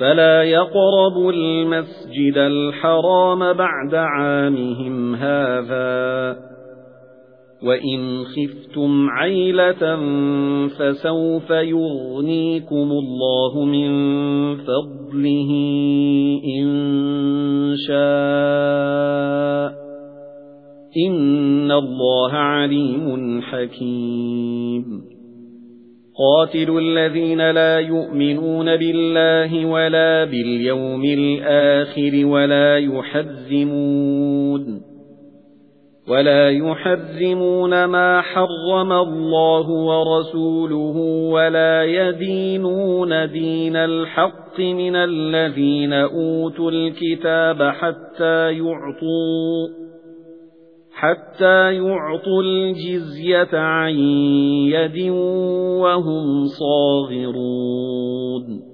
فَلَا يَقْرَبُوا الْمَسْجِدَ الْحَرَامَ بَعْدَ عَامِهِمْ هَذَا. وَإِنْ خِفْتُمْ عَيْلَةً فَسَوْفَ يُغْنِيكُمُ اللَّهُ مِنْ فَضْلِهِ إِنْ شَاءَ. إِنَّ اللَّهَ عَلِيمٌ حَكِيمٌ. قَاتِلُوا الَّذِينَ لَا يُؤْمِنُونَ بِاللَّهِ وَلَا بِالْيَوْمِ الْآخِرِ وَلَا يُحَرِّمُونَ وَلَا يُحَرِّمُونَ مَا حَرَّمَ اللَّهُ وَرَسُولُهُ وَلَا يَدِينُونَ دِينَ الْحَقِّ مِنَ الَّذِينَ أُوتُوا الْكِتَابَ حَتَّى يُعْطُوا حَتَّى يُعْطُوا الْجِزْيَةَ عَن يَدٍ وَهُمْ صَاغِرُونَ.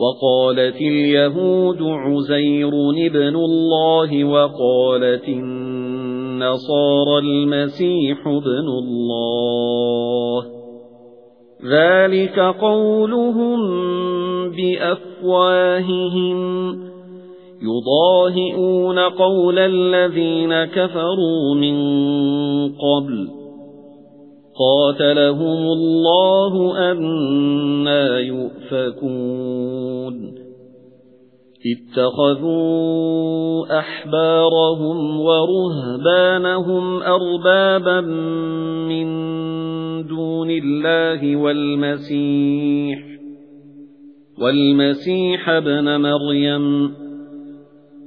وَقَالَتِ الْيَهُودُ عُزَيْرٌ ابْنُ اللَّهِ وَقَالَتِ النَّصَارَى الْمَسِيحُ ابْنُ اللَّهِ. ذَلِكَ قَوْلُهُم بِأَفْوَاهِهِمْ. يُضَاهِئُونَ قَوْلَ الَّذِينَ كَفَرُوا مِن قَبْلُ قَاتَلَهُمُ اللَّهُ أَنَّى يُؤْفَكُونَ اتَّخَذُوا أَحْبَارَهُمْ وَرُهْبَانَهُمْ أَرْبَابًا مِنْ دُونِ اللَّهِ وَالْمَسِيحَ وَالْمَسِيحَ ابْنَ مَرْيَمَ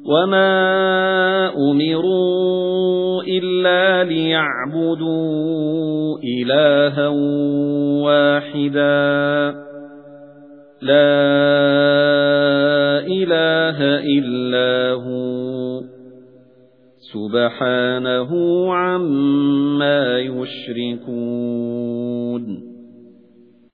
وَمَا أُمِرُوا إِلَّا لِيَعْبُدُوا إِلَٰهًا وَاحِدًا. لَا إِلَٰهَ إِلَّا هُوَ. سُبْحَانَهُ عَمَّا يُشْرِكُونَ.